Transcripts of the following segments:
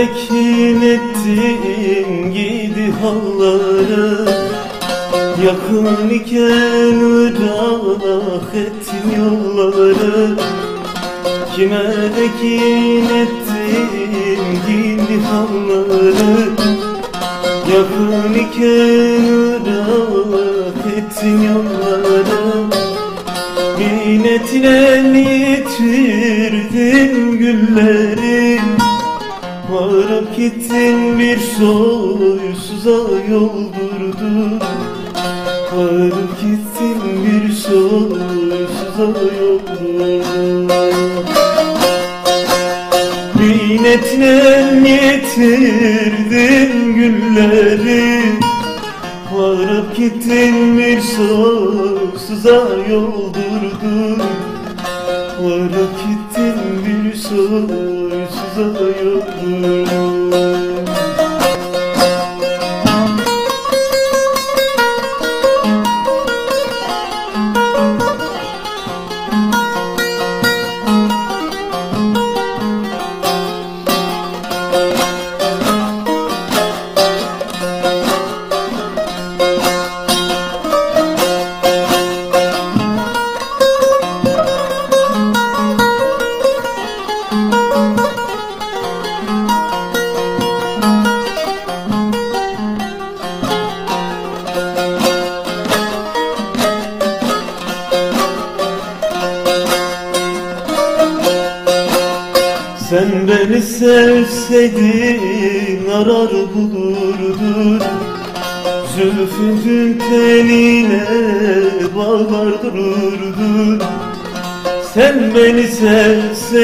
tekin ettin gidi halları Yakın iken ırak ettin yolları. Kime tekin ettin gidi halları Yakın iken ırak ettin yolları. Minnetine bitirdin gülleri Varıp gittin bir soysuza yoldurdun Varıp gittin bir soysuza yoldurdun Minnetine yitirdim gülleri? Varıp gittin bir soysuza yoldurdun Varıp gittin bir soysuza yoldurdun Sen beni sevseydin arar bulurdun. Zülfünün teline bağlar dururdun. Sen beni sevseydin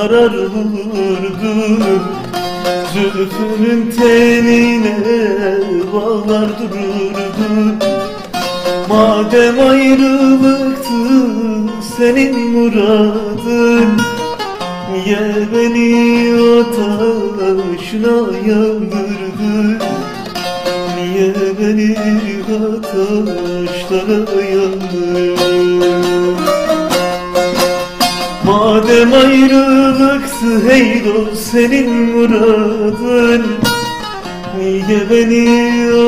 arar bulurdun. Zülfünün teline bağlar dururdun. Madem ayrılıktı senin muradın Niye beni ateşine yandırdın Niye beni ateşlere yandırdın Madem ayrılıktı hey dost senin muradın. Niye beni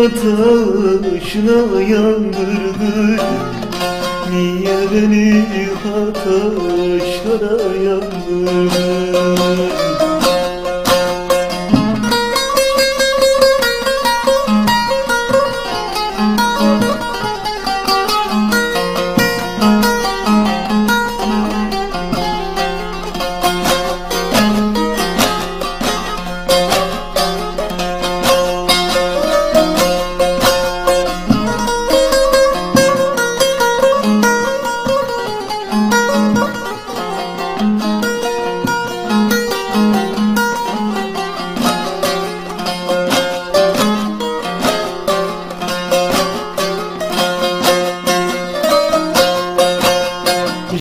ateşine yandırdın Beni ateşlere yandırdın